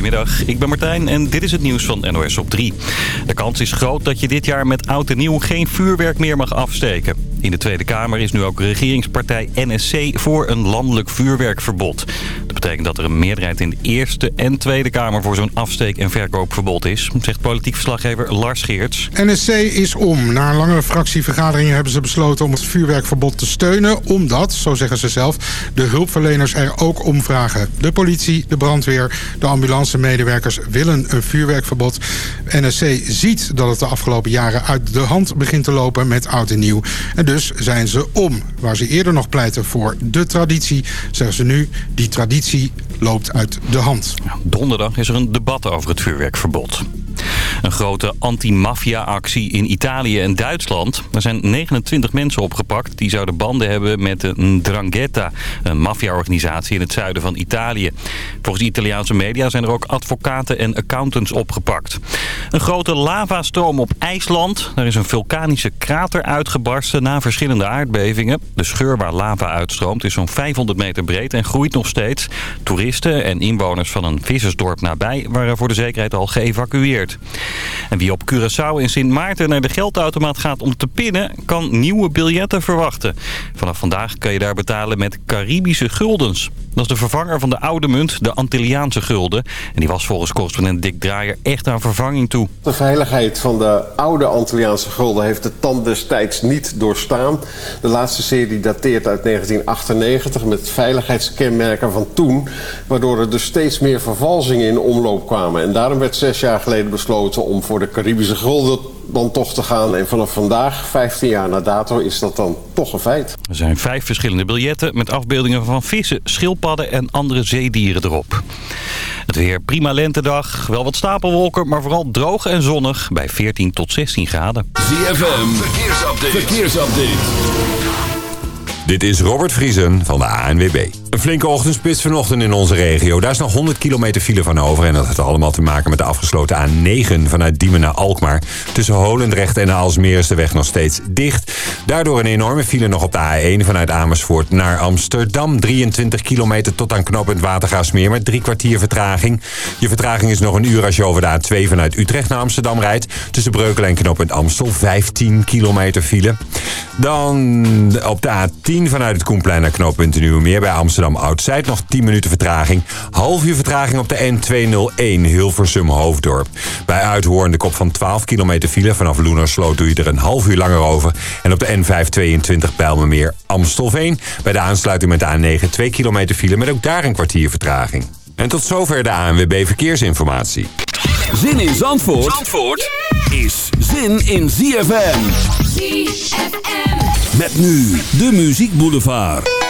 Goedemiddag, ik ben Martijn en dit is het nieuws van NOS op 3. De kans is groot dat je dit jaar met oud en nieuw geen vuurwerk meer mag afsteken. In de Tweede Kamer is nu ook regeringspartij NSC voor een landelijk vuurwerkverbod. Dat betekent dat er een meerderheid in de Eerste en Tweede Kamer voor zo'n afsteek- en verkoopverbod is, zegt politiek verslaggever Lars Geerts. NSC is om. Na een langere fractievergadering hebben ze besloten om het vuurwerkverbod te steunen, omdat, zo zeggen ze zelf, de hulpverleners er ook om vragen. De politie, de brandweer, de ambulancemedewerkers willen een vuurwerkverbod. NSC ziet dat het de afgelopen jaren uit de hand begint te lopen met oud en nieuw. En dus zijn ze om. Waar ze eerder nog pleiten voor de traditie, zeggen ze nu, die traditie loopt uit de hand. Donderdag is er een debat over het vuurwerkverbod. Een grote anti-maffia-actie in Italië en Duitsland. Er zijn 29 mensen opgepakt die zouden banden hebben met de Ndrangheta, een maffia-organisatie in het zuiden van Italië. Volgens Italiaanse media zijn er ook advocaten en accountants opgepakt. Een grote lavastroom op IJsland. Er is een vulkanische krater uitgebarsten na verschillende aardbevingen. De scheur waar lava uitstroomt is zo'n 500 meter breed en groeit nog steeds. Toeristen en inwoners van een vissersdorp nabij waren voor de zekerheid al geëvacueerd. En wie op Curaçao in Sint Maarten naar de geldautomaat gaat om te pinnen... kan nieuwe biljetten verwachten. Vanaf vandaag kan je daar betalen met Caribische guldens. Dat is de vervanger van de oude munt, de Antilliaanse gulden. En die was volgens correspondent Dick Draaier echt aan vervanging toe. De veiligheid van de oude Antilliaanse gulden heeft de tand destijds niet doorstaan. De laatste serie dateert uit 1998 met veiligheidskenmerken van toen... waardoor er dus steeds meer vervalsingen in omloop kwamen. En daarom werd zes jaar geleden besloten om voor de Caribische gulden dan toch te gaan. En vanaf vandaag, 15 jaar na dato, is dat dan toch een feit. Er zijn vijf verschillende biljetten met afbeeldingen van vissen, schildpadden en andere zeedieren erop. Het weer prima lentedag, wel wat stapelwolken, maar vooral droog en zonnig bij 14 tot 16 graden. ZFM, verkeersupdate. verkeersupdate. Dit is Robert Vriesen van de ANWB. Een flinke ochtendspits vanochtend in onze regio. Daar is nog 100 kilometer file van over. En dat heeft allemaal te maken met de afgesloten A9 vanuit Diemen naar Alkmaar. Tussen Holendrecht en Aalsmeer is de weg nog steeds dicht. Daardoor een enorme file nog op de A1 vanuit Amersfoort naar Amsterdam. 23 kilometer tot aan knooppunt Watergaasmeer met drie kwartier vertraging. Je vertraging is nog een uur als je over de A2 vanuit Utrecht naar Amsterdam rijdt. Tussen Breukelen en knooppunt Amstel 15 kilometer file. Dan op de A10 vanuit het Koenplein naar knooppunt Nieuwemeer bij Amsterdam Oud-Zuid. Nog 10 minuten vertraging. Half uur vertraging op de N201 Hilversum Hoofddorp. Bij Uithoorn de kop van 12 kilometer file. Vanaf Loenersloot doe je er een half uur langer over. En op de N522 Bijlmermeer Amstelveen. Bij de aansluiting met de A9 2 kilometer file met ook daar een kwartier vertraging. En tot zover de ANWB Verkeersinformatie. Zin in Zandvoort, Zandvoort is zin in ZFM. ZFM. Met nu de Muziek Boulevard.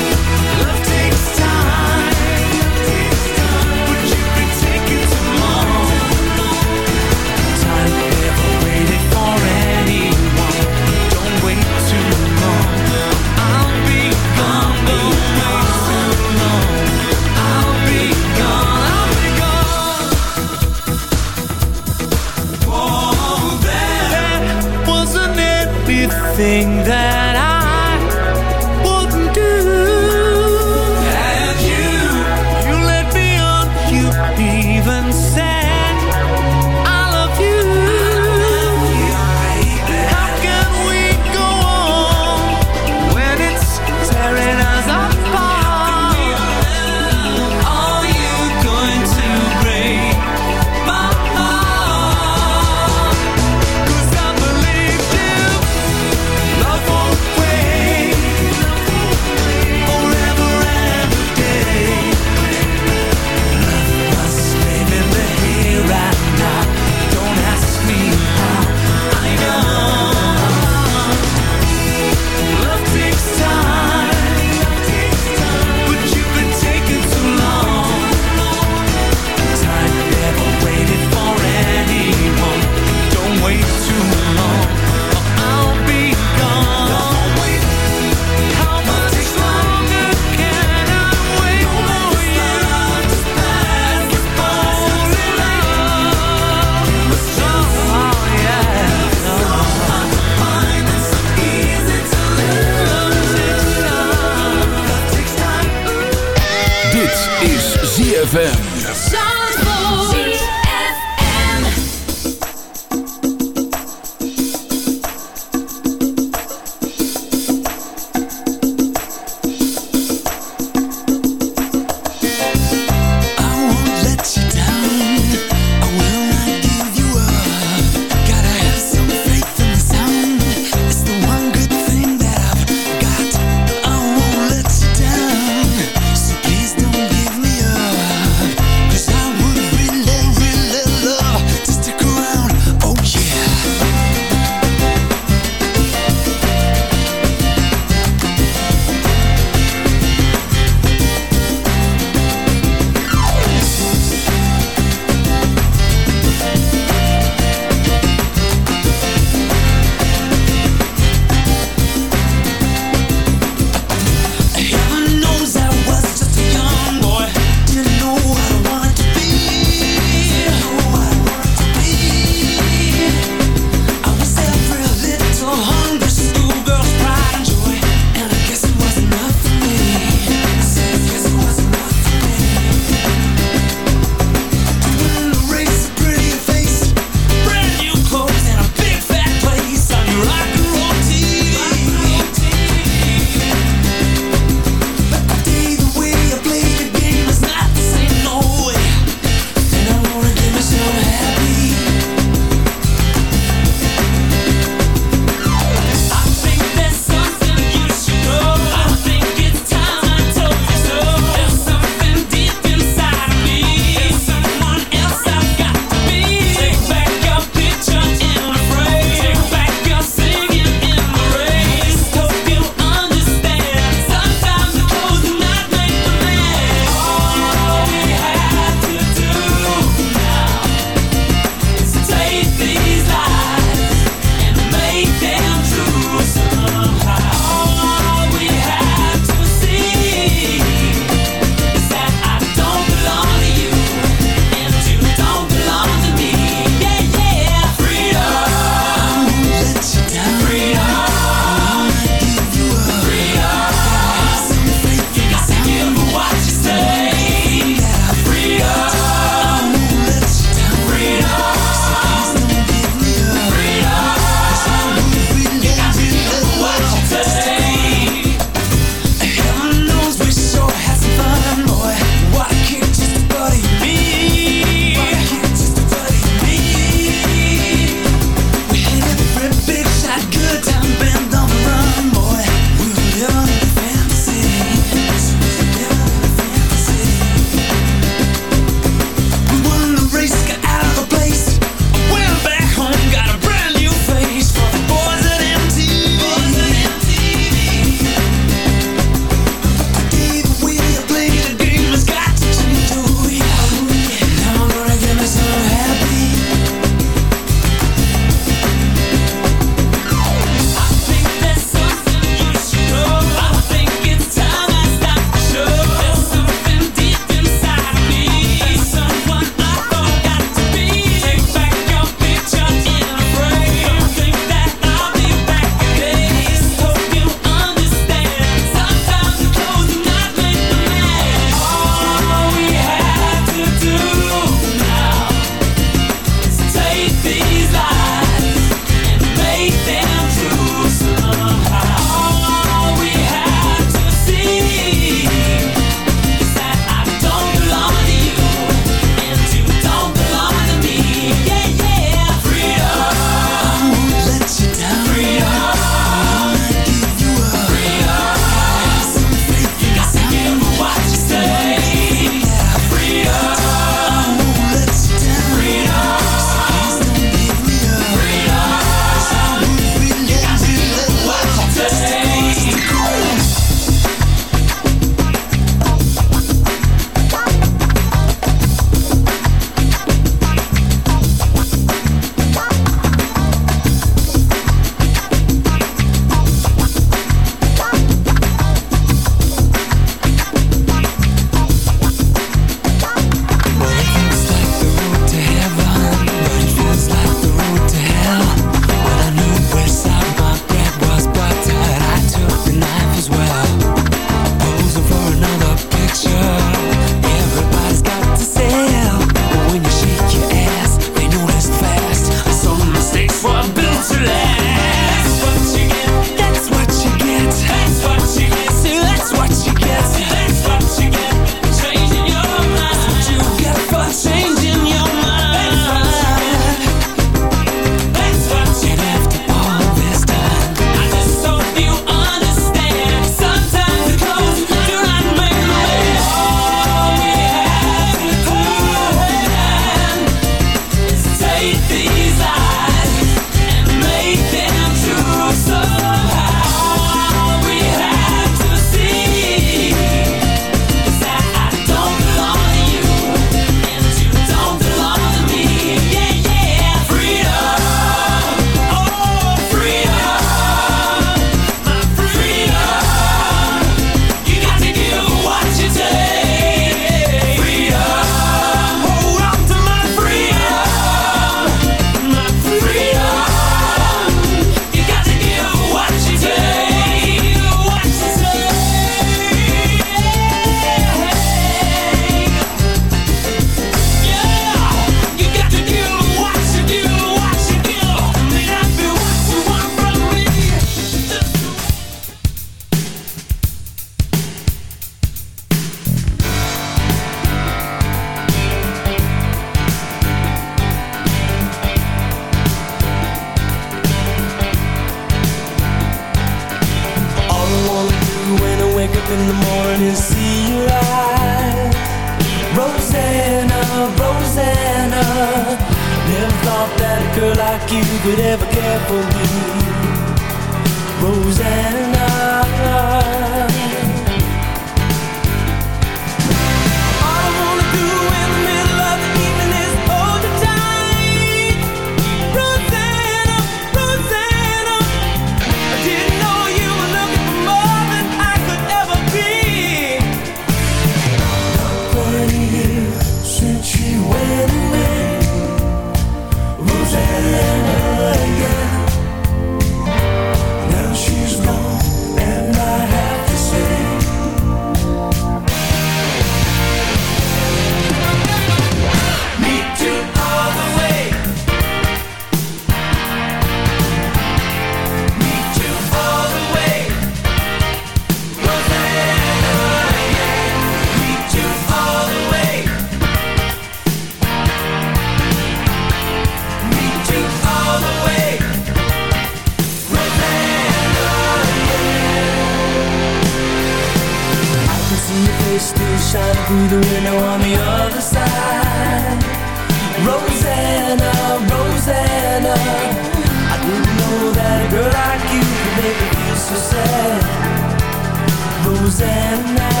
Rosanna.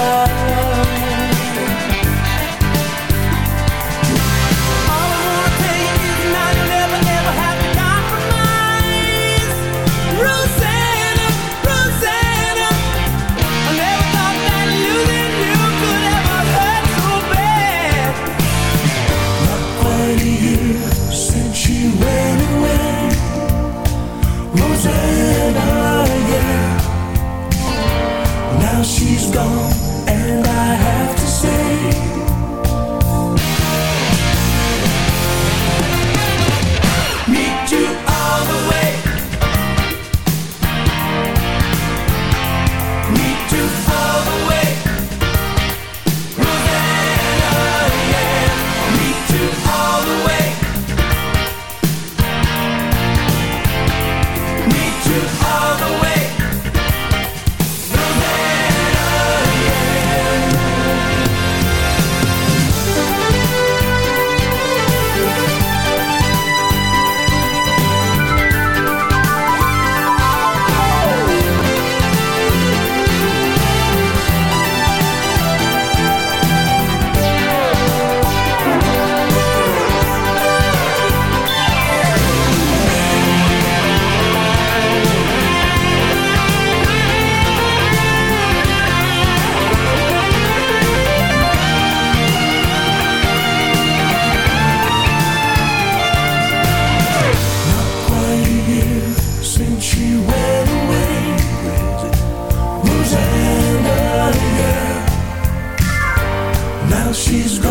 She's gone,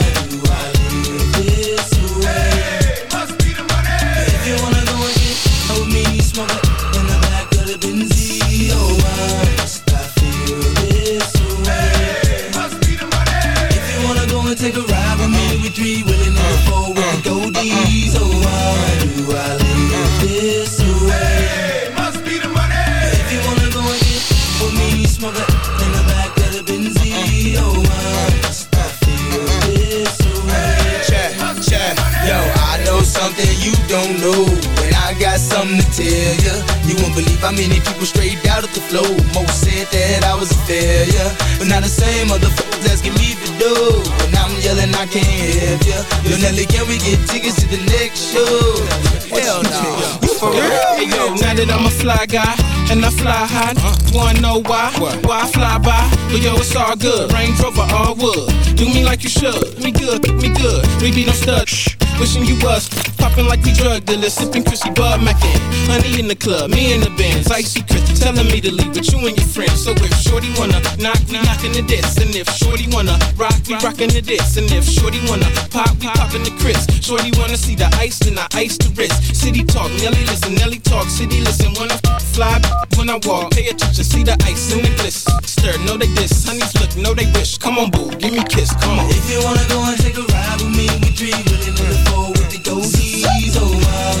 something to tell ya. You won't believe how many people strayed out of the flow. Most said that I was a failure, but now the same motherfuckers asking me to do. And I'm yelling, I can't help ya. Yo, Nelly, can we get tickets to the next show? Hell no for real. Hey yo, now that I'm a fly guy and I fly high, wanna know why? Why I fly by? But yo, it's all good. Range Rover, all wood. Do me like you should. Me good, me good. We be no stud. Wishing you was popping like we drug dealers, sipping Chrissy Bud Mackin. Honey in the club, me in the bands, icy Chris telling me to leave with you and your friends. So if Shorty wanna knock, we knockin' the this, and if Shorty wanna rock, we rockin' the this, and if Shorty wanna pop, we poppin' the Chris. Shorty wanna see the ice, then I ice the wrist. City talk, Nelly Nelly talk, city listen when I fly, when I walk, pay attention, see the ice in the glisten. Stir, know they diss, honeys look, know they wish. Come on, boo, give me kiss, come on. If you wanna go and take a ride with me, we dream really with the four with the dozies, oh wow.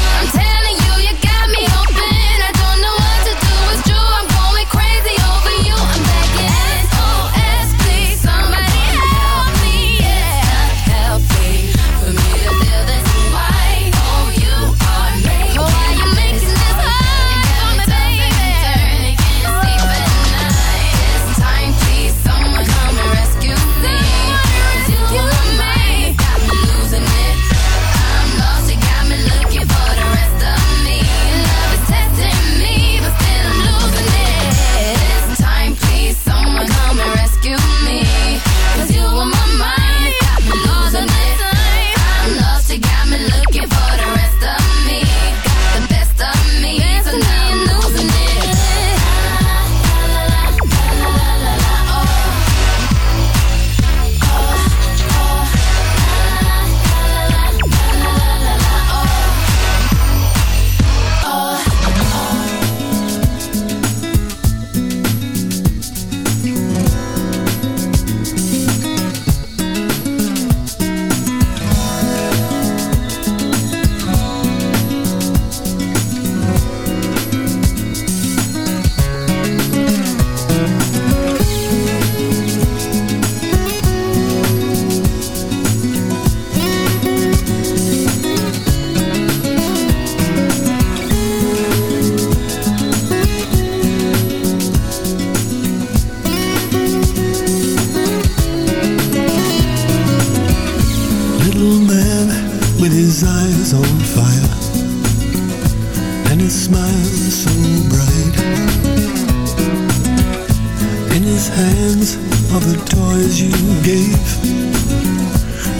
In his hands are the toys you gave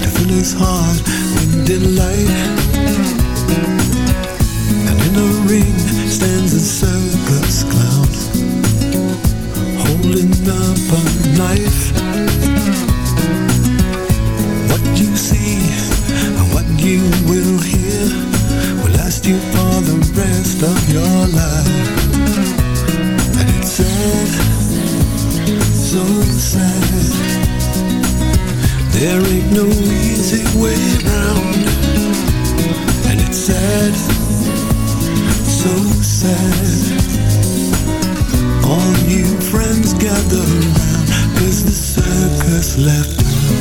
to fill his heart with delight. And in a ring stands a circus clown holding up a knife. What you see and what you will hear will last you for the rest of your life. There ain't no easy way round. And it's sad, so sad. All friends gather round Cause the circus left